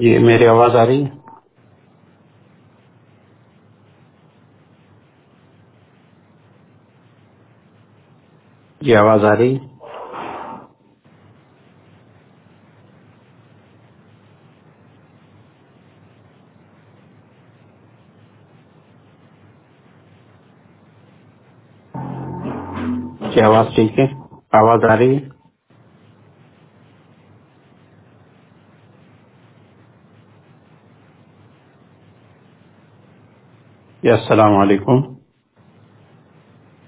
جی میری آواز آ رہی ہے؟ جی آواز آ رہی ہے؟ جی آواز ٹھیک ہے؟ آواز آ رہی ہے؟ جی السلام علیکم۔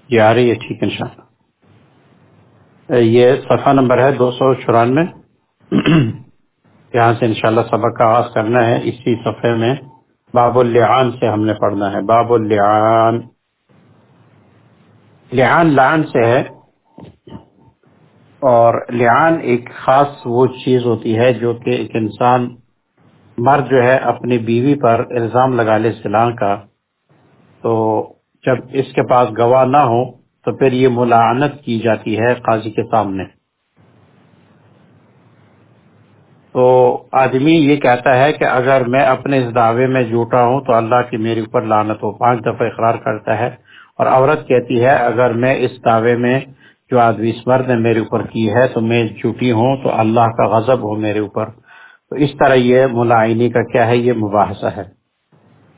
جی آ رہی ہے ٹھیک ہے انشاءاللہ یہ صفحہ نمبر ہے دو سو چورانوے۔ یہاں سے انشاءاللہ سبق کا آغاز کرنا ہے۔ اسی صفحے میں باب اللعان سے ہم نے پڑھنا ہے۔ باب اللعان۔ لعان لعن سے ہے۔ اور لعان ایک خاص وہ چیز ہوتی ہے جو کہ ایک انسان مرد جو ہے اپنی بیوی پر الزام لگا لے سلاح کا۔ تو جب اس کے پاس گواہ نہ ہو تو پھر یہ ملعنت کی جاتی ہے قاضی کے سامنے۔ تو آدمی یہ کہتا ہے کہ اگر میں اپنے اس دعوے میں جھوٹا ہوں تو اللہ کی میرے اوپر لعنت ہو پانچ دفعہ اقرار کرتا ہے اور عورت کہتی ہے، اگر میں اس دعوے میں جو آدمی اس مرد نے میرے اوپر کی ہے تو میں جھوٹی ہوں تو اللہ کا غضب ہو میرے اوپر۔ تو اس طرح یہ ملائنی کا کیا ہے؟ یہ مباحثہ ہے۔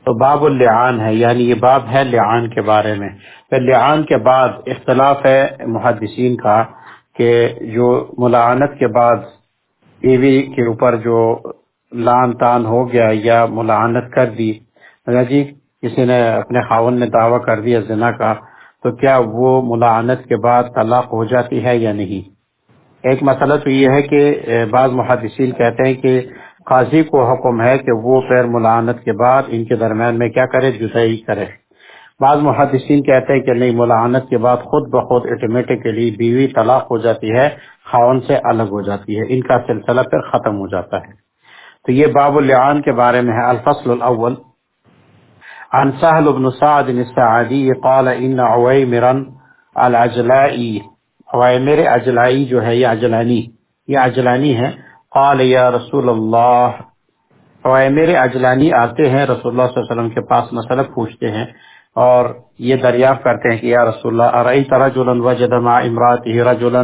تو باب اللعان ہے یعنی یہ باب ہے لعان کے بارے میں۔ پھر لعان کے بعد اختلاف ہے محدثین کا کہ جو ملعنت کے بعد بیوی کے اوپر جو لان تان ہو گیا یا ملعنت کر دی۔ جی کسی نے اپنے خاون نے دعویٰ کر دیا زنا کا، تو کیا وہ ملعنت کے بعد طلاق ہو جاتی ہے یا نہیں؟ ایک مسئلہ تو یہ ہے کہ بعض محدثین کہتے ہیں کہ قاضی کو حکم ہے کہ وہ پیر ملعنت کے بعد ان کے درمیان میں کیا کرے؟ جدائی کرے۔ بعض محدثین کہتے ہیں کہ نہیں، ملعنت کے بعد خود بخود آٹومیٹکلی بیوی طلاق ہو جاتی ہے، خاون سے الگ ہو جاتی ہے، ان کا سلسلہ پھر ختم ہو جاتا ہے۔ تو یہ باب اللعان کے بارے میں ہے۔ الفصل الاول۔ عن سهل بن سعد السعدي قال ان عويمرا العجلائي عويمر عجلائی جو ہے، یہ عجلانی یہ عجلانی ہے۔ قال یا رسول اللہ۔ عویمر عجلانی آتے ہیں، رسول اللہ صلی اللہ علیہ وسلم کے پاس مسئلہ پوچھتے ہیں اور یہ دریافت کرتے ہیں کہ یا رسول اللہ ارأیت رجلا وجد مع امراته رجلا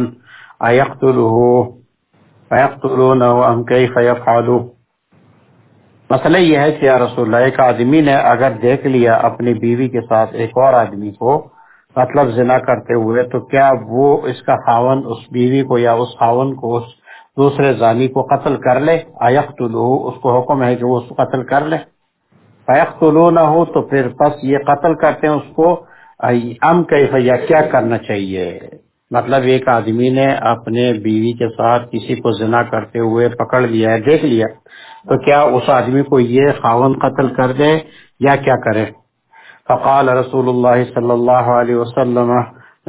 ایقتله فیقتلونه ام کیف یفعلو؟ مسئلہ یہ ہے کہ یا رسول اللہ، ایک آدمی نے اگر دیکھ لیا اپنی بیوی کے ساتھ ایک اور آدمی کو مطلب زنا کرتے ہوئے، تو کیا وہ اس کا خاون اس بیوی کو یا اس خاون کو اس دوسرے زانی کو قتل کر لے ایقتلو اس کو حکم ہے کہ وہ اس کو قتل کر لے۔ فیقتلو نہ ہو تو پھر پس یہ قتل کرتے ہیں اس کو۔ ام کیف، یا کیا کرنا چاہیے؟ مطلب ایک آدمی نے اپنے بیوی کے ساتھ کسی کو زنا کرتے ہوئے پکڑ لیا ہے، دیکھ لیا۔ تو کیا اس آدمی کو یہ خاون قتل کر دے یا کیا کرے؟ فقال رسول اللہ صلی اللہ علیہ وسلم،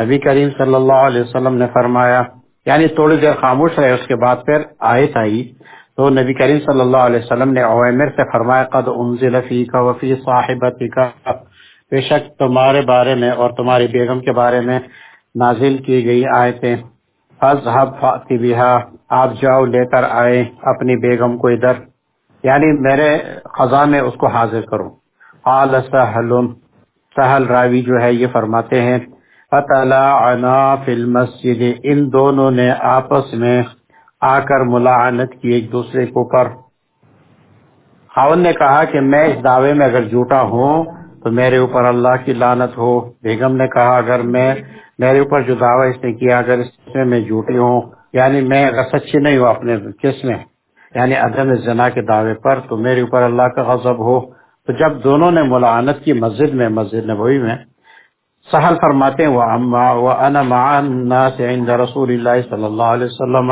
نبی کریم صلی اللہ علیہ وسلم نے فرمایا یعنی تھوڑی دیر خاموش رہے، اس کے بعد پھر آئے آئی۔ تو نبی کریم صلی اللہ علیہ وسلم نے عوامر سے فرمایا، قد انزل فیک وفی صاحبتک۔ بے شک تمہارے بارے میں اور تمہاری بیگم کے بارے میں نازل کی گئی آیتیں۔ فضحب فاتی بها۔ آپ جاؤ، لے کر آئے اپنی بیگم کو ادھر۔ یعنی میرے خزاں میں اس کو حاضر کرو۔ قال سہل سہل راوی جو ہے، یہ فرماتے ہیں فطلعنا فی المسجد۔ ان دونوں نے آپس میں آ کر ملاعنت کی ایک دوسرے کے اوپر خاون ہاں، نے کہا کہ میں اس دعوے میں اگر جھوٹا ہوں تو میرے اوپر اللہ کی لانت ہو۔ بیگم نے کہا، اگر میں، میرے اوپر جو دعویٰ اس نے کیا، اگر اس میں میں جھوٹی ہوں یعنی میں اگر سچی نہیں ہوں اپنے کس میں یعنی عدم زنا کے دعوے پر، تو میرے اوپر اللہ کا غضب ہو۔ تو جب دونوں نے ملعنت کی مسجد میں، مسجد نبوی میں سہل فرماتے ہیں وَأَنَا مَعَ النَّاسِ عِنْدَ رَسُولِ اللَّهِ صلی اللہ علیہ وسلم.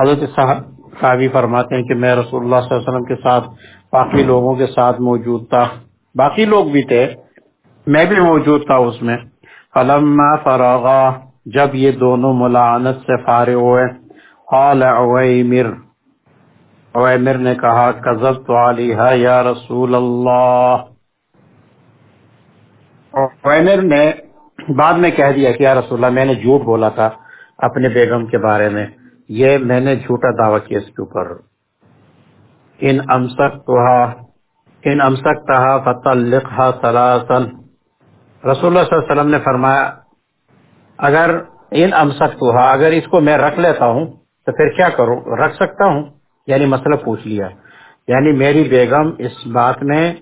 حضرت سہل قابی فرماتے ہیں کہ میں رسول اللہ صلی اللہ علیہ وسلم کے ساتھ، باقی لوگوں کے ساتھ موجود تھا۔ باقی لوگ بھی تھے، میں بھی موجود تھا اس میں۔ فلما فراغا جب یہ دونوں ملعنت سے فارغ ہوئے، قال عویمر عویمر نے کہا، کذبت علیہا یا رسول اللہ۔ عویمر نے بعد میں کہہ دیا کہ یا رسول اللہ، میں نے جھوٹ بولا تھا اپنے بیگم کے بارے میں۔ یہ میں نے جھوٹا دعویٰ کیا اس کے اوپر۔ ان امسکتها ان امسکتها فطلقها ثلاثا۔ رسول اللہ صلی اللہ علیہ وسلم نے فرمایا، اگر ان امسکتها اگر اس کو میں رکھ لیتا ہوں تو پھر کیا کروں؟ رکھ سکتا ہوں؟ یعنی مسئلہ پوچھ لیا۔ یعنی میری بیگم اس بات میں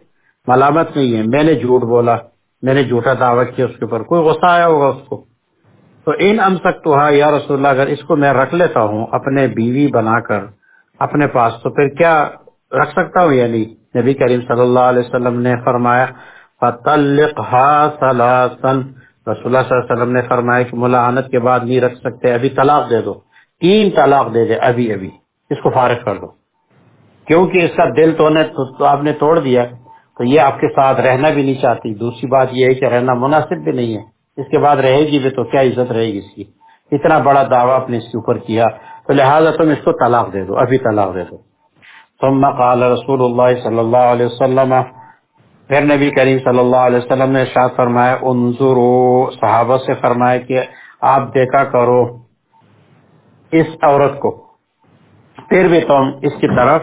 ملامت نہیں ہے۔ میں نے جھوٹ بولا۔ میں نے جھوٹا دعوت کیا اس کے اوپر کوئی غصہ آیا ہوگا اس کو؟ تو ان امسکتها یا رسول اللہ اگر اس کو میں رکھ لیتا ہوں اپنے بیوی بنا کر اپنے پاس تو پھر کیا رکھ سکتا ہوں؟ یعنی نبی کریم صلی اللہ علیہ وسلم نے فرمایا فَطَلِّقْهَا ثَلَاثًا۔ رسول اللہ صلی اللہ علیہ وسلم نے فرمایا کہ ملعنت کے بعد نہیں رکھ سکتے ابھی طلاق دے دو۔ تین طلاق دے دے ابھی ابھی۔ اس کو فارغ کر دو۔ کیونکہ اس کا دل تو, تو آپ نے توڑ دیا۔ تو یہ آپ کے ساتھ رہنا بھی نہیں چاہتی۔ دوسری بات یہ ہے کہ رہنا مناسب بھی نہیں ہے۔ اس کے بعد رہے گی بھی تو کیا عزت رہے گی اس کی؟ اتنا بڑا دعویٰ اپنے اس کے اوپر کیا۔ تو لہٰذا تم اس کو طلاق دے دو، ابھی طلاق دے دو۔ ثم قال رسول اللہ صلی اللہ علیہ وسلم، پھر نبی کریم صلی اللہ علیہ وسلم نے ارشاد فرمایا انظرو صحابہ سے فرمایا کہ آپ دیکھا کرو اس عورت کو۔ پھر بھی تم اس کی طرف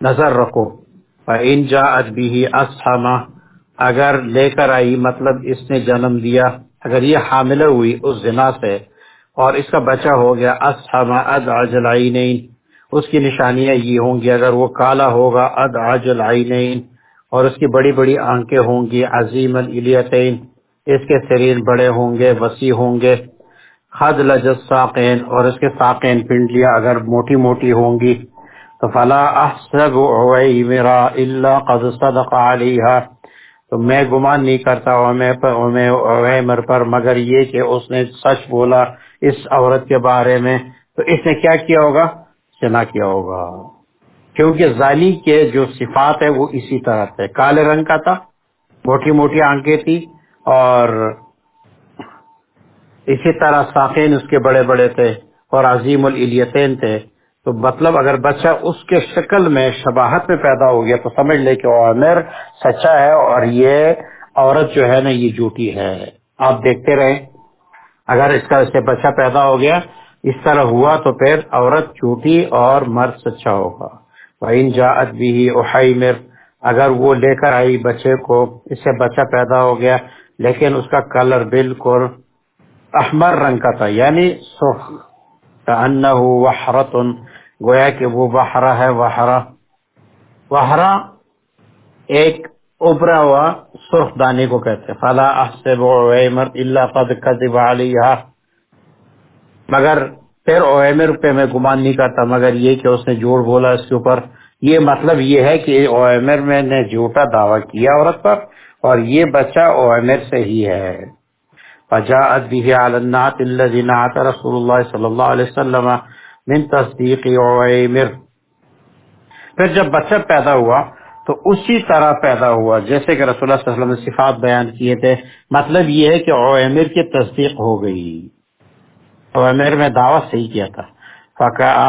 نظر رکھو۔ ان جا ادبی اسحما اگر لے کر آئی مطلب اس نے جنم دیا اگر یہ حاملہ ہوئی اس زنا سے، اور اس کا بچہ ہو گیا اسحما اد عجلعین اس کی نشانیاں یہ ہوں گی، اگر وہ کالا ہوگا اد عجلعین اور اس کی بڑی بڑی آنکھیں ہوں گی، عظیم الیتین اس کے سریر بڑے ہوں گے، وسیع ہوں گے خد لجت ساقین اور اس کے ساقین پنڈلیاں اگر موٹی موٹی ہوں گی فلا احسب عویمرا الا قد صدق علیہا تو میں گمان نہیں کرتا عمر پر مگر یہ کہ اس نے سچ بولا اس عورت کے بارے میں۔ تو اس نے کیا کیا ہوگا؟ چنا کیا ہوگا۔ کیونکہ ظالی کے جو صفات ہے وہ اسی طرح تھے۔ کالے رنگ کا تھا، موٹی موٹی آنکھیں تھی اور اسی طرح ساخین اس کے بڑے بڑے تھے اور عظیم الیتین تھے۔ تو مطلب اگر بچہ اس کے شکل میں شباہت میں پیدا ہو گیا تو سمجھ لے کہ عمر سچا ہے اور یہ عورت جو ہے نا، یہ جھوٹی ہے۔ آپ دیکھتے رہے اگر اس کا اس سے بچہ پیدا ہو گیا، اس طرح ہوا تو پھر عورت جھوٹی اور مرد سچا ہوگا۔ وَإِن جَاءَتْ بِهِ اگر وہ لے کر آئی بچے کو، اس سے بچہ پیدا ہو گیا، لیکن اس کا کلر بالکل احمر رنگ کا تھا یعنی سرخ۔ كأنه گویا کہ وہ بحرہ ہے وحرہ وحرہ ایک ابرا ہوا سرخ دانی کو کہتے ہیں۔ فلا احسب عیمر الا قد کذب علیہا مگر پھر عیمر پہ میں گمان نہیں کرتا، مگر یہ کہ اس نے جھوٹ بولا اس کے اوپر۔ یہ مطلب یہ ہے کہ عیمر میں نے جھوٹا دعویٰ کیا عورت پر، اور یہ بچہ عیمر سے ہی ہے۔ فجاءت به على النات الذي نعت رسول الله صلی اللہ علیہ وسلم من تصدیق عیمر پھر جب بچہ پیدا ہوا تو اسی طرح پیدا ہوا، جیسے کہ رسول اللہ صلی اللہ علیہ وسلم نے صفات بیان کیے تھے۔ مطلب یہ ہے کہ عیمر کی تصدیق ہو گئی۔ عیمر میں دعوت صحیح کیا تھا۔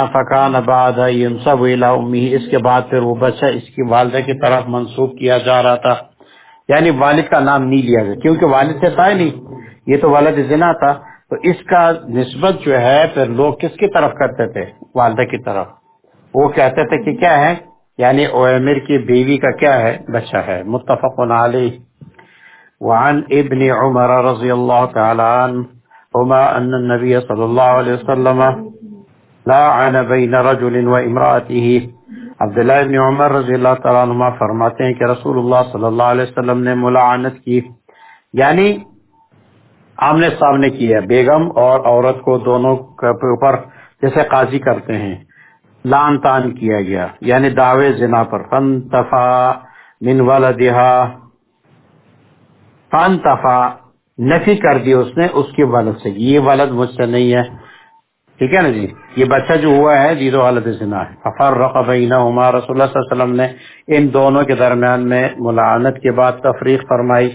فکان بعد ينصب الى امه اس کے بعد پھر وہ بچہ اس کی والدہ کی طرف منسوب کیا جا رہا تھا۔ یعنی والد کا نام نہیں لیا گیا، کیونکہ والد سے تھا نہیں۔ یہ تو والد زنا تھا۔ تو اس کا نسبت جو ہے پھر لوگ کس کی طرف کرتے تھے؟ والدہ کی طرف۔ وہ کہتے تھے کہ کیا ہے؟ یعنی اویمر کی بیوی کا کیا ہے؟ بچہ ہے۔ متفق علی وعن ابن عمر رضی اللہ تعالی عنہما ان النبی صلی اللہ علیہ وسلم لاعن بین رجل و امرأته عبداللہ ابن عمر رضی اللہ تعالی عنہما فرماتے ہیں کہ رسول اللہ صلی اللہ علیہ وسلم نے ملعنت کی۔ یعنی آمنے سامنے کیا بیگم اور عورت کو دونوں کے اوپر جیسے قاضی کرتے ہیں۔ لان تان کیا گیا یعنی دعوے زنا پر۔ فن تفا من والدہا فن تفا نفی کر دی اس نے اس کی والد سے۔ یہ والد مجھ سے نہیں ہے۔ ٹھیک ہے نا جی؟ یہ بچہ جو ہوا ہے جیدو والد زنا ہے۔ ففر رق بینہما، رسول اللہ صلی اللہ علیہ وسلم نے ان دونوں کے درمیان میں ملعنت کے بعد تفریق فرمائی۔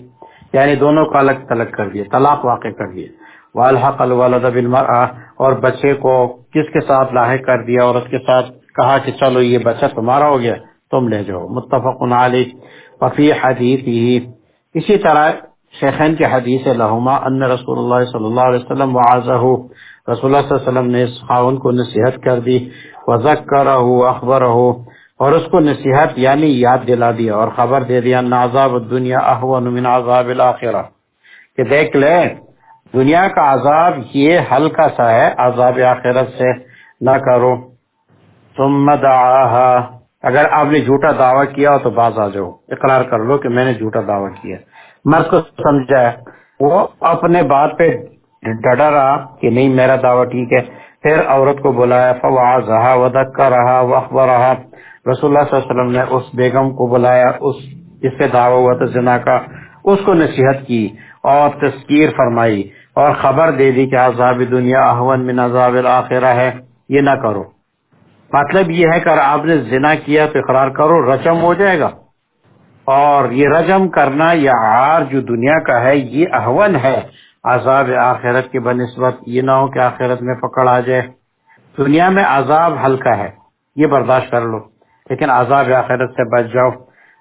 یعنی دونوں کو الگ تلگ کر دیے، طلاق واقع کر دیے۔ والحق الولد بالمرأة، اور بچے کو کس کے ساتھ لاحق کر دیا اور اس کے ساتھ کہا کہ چلو یہ بچہ تمہارا ہو گیا، تم لے جاؤ۔ متفق علی وفی حدیث ہی اسی طرح شیخین کے حدیث لہما ان رسول اللہ صلی اللہ علیہ وسلم وعظہ، رسول اللہ صلی اللہ علیہ وسلم نے اس خاون کو نصیحت کر دی۔ وذکرہ، اخبرہ۔ اور اس کو نصیحت یعنی یاد دلا دیا اور خبر دے دیا عذاب دنیا احون من عذاب الاخرہ. کہ دیکھ لے، دنیا کا عذاب یہ ہلکا سا ہے، عذاب آخرت سے نہ کرو۔ ثم دعاها۔ اگر آپ نے جھوٹا دعویٰ کیا ہو تو باز آ جاؤ، اقرار کر لو کہ میں نے جھوٹا دعویٰ کیا۔ مرد کو سمجھا ہے۔ وہ اپنے بات پہ ڈٹا رہا کہ نہیں، میرا دعویٰ ٹھیک ہے۔ پھر عورت کو بلایا فواز رہا ودکا رہا وقبہ رہا رسول اللہ صلی اللہ علیہ وسلم نے اس بیگم کو بلایا، اس، جس پہ دعویٰ ہوا تھا زنا کا، اس کو نصیحت کی اور تذکیر فرمائی اور خبر دے دی کہ عذاب دنیا احون من عذاب الاخرہ ہے، یہ نہ کرو۔ مطلب یہ ہے کہ آپ نے زنا کیا تو اقرار کرو، رجم ہو جائے گا۔ اور یہ رجم کرنا یا عار جو دنیا کا ہے، یہ احون ہے۔ عذاب آخرت کے بنسبت یہ نہ ہو کہ آخرت میں پکڑ آ جائے۔ دنیا میں عذاب ہلکا ہے، یہ برداشت کر لو۔ لیکن عذاب آخرت سے بچ جاؤ۔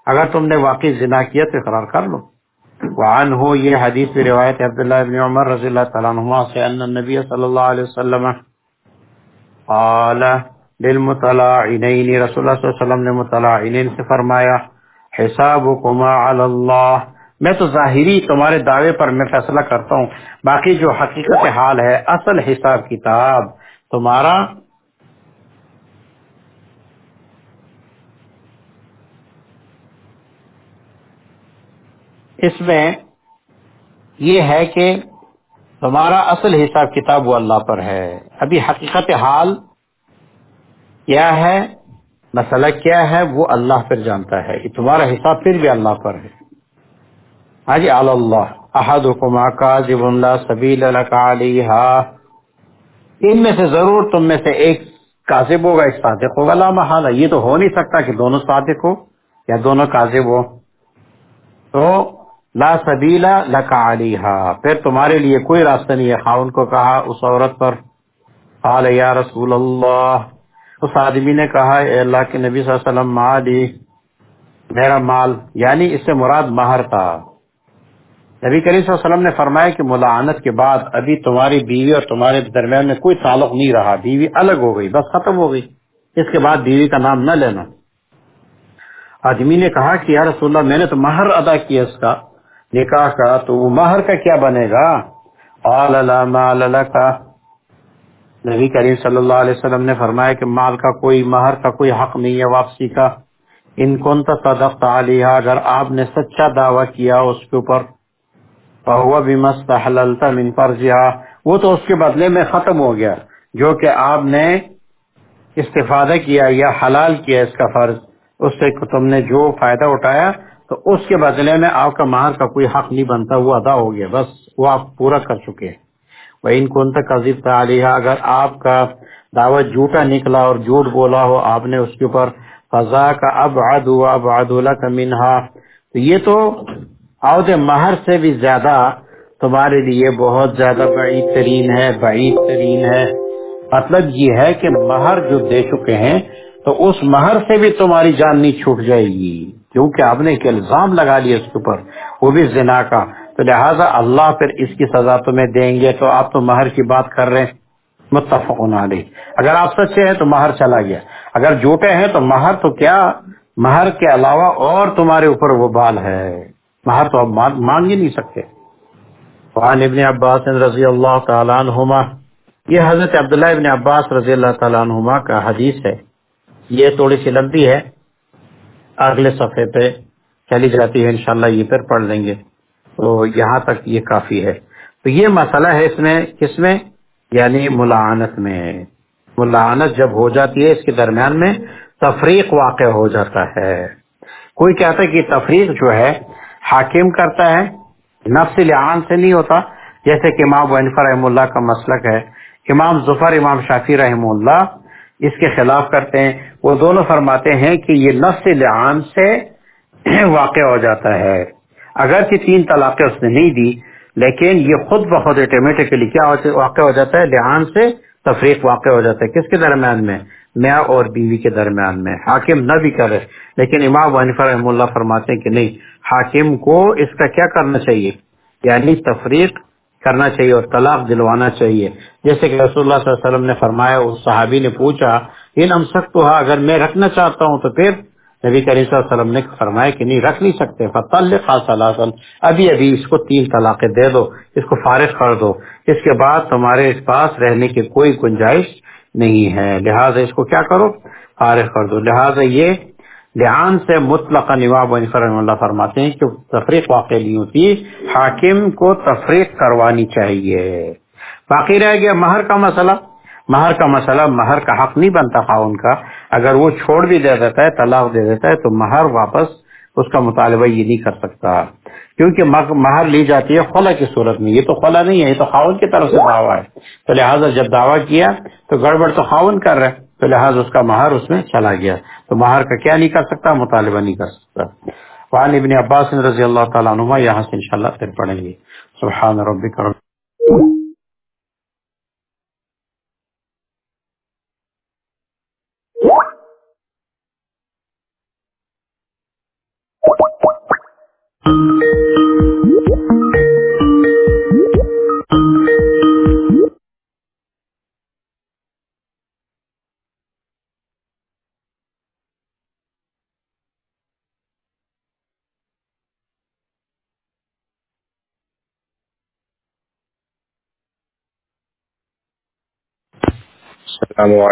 اگر تم نے واقعی زنا کیا تو اقرار کر لو۔ وعن ہو یہ حدیث کی روایت عبداللہ ابن عمر رضی اللہ تعالیٰ عنہ سے ان النبی صلی اللہ علیہ وسلم قال للمطلعینین رسول اللہ صلی اللہ علیہ وسلم نے مطلعینین سے فرمایا، حسابکما علی اللہ۔ میں تو ظاہری تمہارے دعوے پر میں فیصلہ کرتا ہوں۔ باقی جو حقیقت حال ہے، اصل حساب کتاب، تمہارا اس میں یہ ہے کہ تمہارا اصل حساب کتاب وہ اللہ پر ہے۔ ابھی حقیقت حال کیا ہے؟ مسئلہ کیا ہے؟ وہ اللہ پر جانتا ہے۔ تمہارا حساب پھر بھی اللہ پر ہے۔ ہاں جی اللہ۔ احد حکما کاذب اللہ سبیل علیہ ان میں سے ضرور تم میں سے ایک کاذب ہوگا، ایک صادق ہوگا۔ لا محالہ یہ تو ہو نہیں سکتا کہ دونوں صادق ہو یا دونوں کاذب ہو۔ تو لا سبیلا لکا علیہ پھر تمہارے لیے کوئی راستہ نہیں ہے خاون کو کہا اس عورت پر۔ قال، یا رسول اللہ۔ اس آدمی نے کہا، اے اللہ کے نبی صلی اللہ علیہ وسلم مالی میرا مال۔ یعنی اس سے مراد مہر تھا۔ نبی کریم صلی اللہ علیہ وسلم نے فرمایا کہ ملعنت کے بعد ابھی تمہاری بیوی اور تمہارے درمیان میں کوئی تعلق نہیں رہا۔ بیوی الگ ہو گئی، بس ختم ہو گئی۔ اس کے بعد بیوی کا نام نہ لینا۔ آدمی نے کہا کہ، یا رسول اللہ، میں نے تو مہر ادا کیا اس کا۔ نکاح کا، تو وہ مہر کا کیا بنے گا؟ کا نبی کریم صلی اللہ علیہ وسلم نے فرمایا کہ مال کا کوئی مہر کا کوئی حق نہیں ہے واپسی کا۔ ان کون صدقت علیہ اگر آپ نے سچا دعویٰ کیا اس کے اوپر، فہو بمستحللت من فرضها وہ تو اس کے بدلے میں ختم ہو گیا، جو کہ آپ نے استفادہ کیا یا حلال کیا اس کا فرض۔ اس سے تم نے جو فائدہ اٹھایا تو اس کے بدلے میں آپ کا مہر کا کوئی حق نہیں بنتا، وہ ادا ہو گیا، بس وہ آپ پورا کر چکے وہ ان کون تک عزیز تعلیہ اگر آپ کا دعوت جھوٹا نکلا اور جھوٹ بولا ہو، آپ نے اس کے اوپر فضا کا اب ادو اب ادولا کا منہا تو یہ تو عہد مہر سے بھی زیادہ تمہارے لیے بہت زیادہ بعید ترین ہے، بعید ترین ہے۔ مطلب یہ ہے کہ مہر جو دے چکے ہیں، تو اس مہر سے بھی تمہاری جان نہیں چھوٹ جائے گی۔ کیونکہ آپ نے ایک الزام لگا لیا اس کے اوپر، وہ بھی زنا کا۔ تو لہٰذا اللہ پھر اس کی سزا تمہیں دیں گے۔ تو آپ تو مہر کی بات کر رہے ہیں۔ متفق علیہ۔ اگر آپ سچے ہیں تو مہر چلا گیا۔ اگر جھوٹے ہیں تو مہر تو کیا؟ مہر کے علاوہ اور تمہارے اوپر وہ بال ہے۔ مہر تو آپ مانگ ہی نہیں سکتے۔ وعن ابن عباس رضی اللہ تعالیٰ عنہما۔ یہ حضرت عبداللہ ابن عباس رضی اللہ تعالیٰ عنہما کا حدیث ہے۔ یہ تھوڑی سی لمبی ہے۔ اگلے صفحے پہ چلی جاتی ہے، انشاءاللہ یہ پھر پڑھ لیں گے۔ تو یہاں تک یہ کافی ہے۔ تو یہ مسئلہ ہے اس میں، کس میں؟ یعنی ملعنت میں۔ ملعنت جب ہو جاتی ہے، اس کے درمیان میں تفریق واقع ہو جاتا ہے۔ کوئی کہتا ہے کہ تفریق جو ہے، حاکم کرتا ہے، نفس لعان سے نہیں ہوتا۔ جیسے کہ امام ونفر رحم اللہ کا مسلک ہے۔ امام ظفر امام شافی رحم اللہ اس کے خلاف کرتے ہیں۔ وہ دونوں فرماتے ہیں کہ یہ نفس لعان سے واقع ہو جاتا ہے۔ اگر کہ تین طلاقیں اس نے نہیں دی، لیکن یہ خود بخود آٹومیٹکلی کیا واقع ہو جاتا ہے لحان سے تفریق واقع ہو جاتا ہے۔ کس کے درمیان میں؟ میاں اور بیوی کے درمیان میں۔ حاکم نہ بھی کرے۔ لیکن امام ونیفا رحم اللہ فرماتے ہیں کہ نہیں، حاکم کو اس کا کیا کرنا چاہیے؟ یعنی تفریق کرنا چاہیے اور طلاق دلوانا چاہیے۔ جیسے کہ رسول اللہ صلی اللہ علیہ وسلم نے فرمایا، اس صحابی نے پوچھا، ان امسک تو اگر میں رکھنا چاہتا ہوں تو پھر؟ نبی کریم صلی اللہ علیہ وسلم نے فرمایا کہ نہیں، رکھ نہیں سکتے۔ فتل خاص ابھی ابھی اس کو تین طلاقیں دے دو، اس کو فارغ کر دو۔ اس کے بعد تمہارے اس پاس رہنے کی کوئی گنجائش نہیں ہے۔ لہٰذا اس کو کیا کرو؟ فارغ کر دو۔ لہٰذا یہ لحان سے مطلق نواب اللہ فرماتے ہیں کہ تفریق واقع نہیں ہوتی، حاکم کو تفریق کروانی چاہیے۔ باقی رہ گیا مہر کا مسئلہ۔ مہر کا مسئلہ، مہر کا حق نہیں بنتا خاون کا۔ اگر وہ چھوڑ بھی دے دیتا ہے، طلاق دے دیتا ہے، تو مہر واپس اس کا مطالبہ یہ نہیں کر سکتا۔ کیونکہ مہر لی جاتی ہے خلا کی صورت میں۔ یہ تو خلا نہیں ہے، یہ تو خاون کی طرف سے دعویٰ ہے۔ تو لہٰذا جب دعویٰ کیا، تو گڑبڑ تو خاون کر رہے تو لہٰذا اس کا مہر اس میں چلا گیا۔ تو مہر کا کیا نہیں کر سکتا، مطالبہ نہیں کر سکتا۔ وعن ابن عباس رضی اللہ تعالیٰ عنہ یہاں سے انشاءاللہ پھر پڑھیں گے۔ سبحان ربک رب السلام علیکم